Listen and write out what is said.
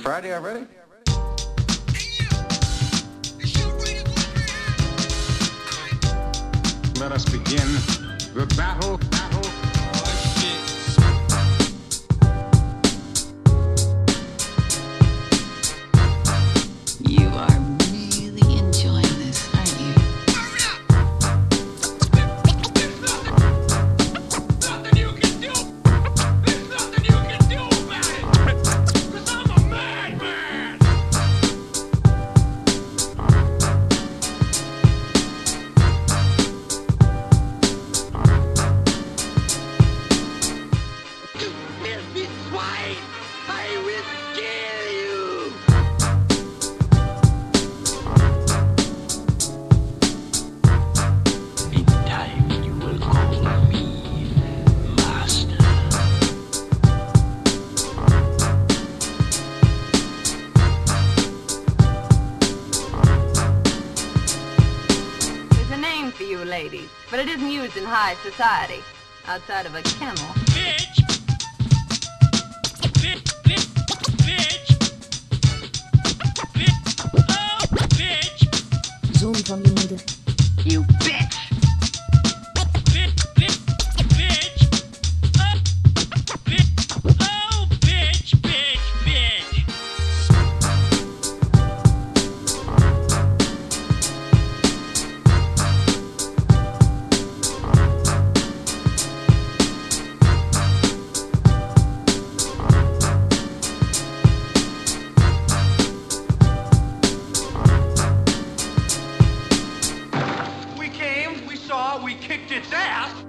Friday already? Let us begin the battle, you ladies, but it isn't used in high society, outside of a camel. Bitch! Bitch! Zoom van je moeder. You bitch! saw we kicked its ass.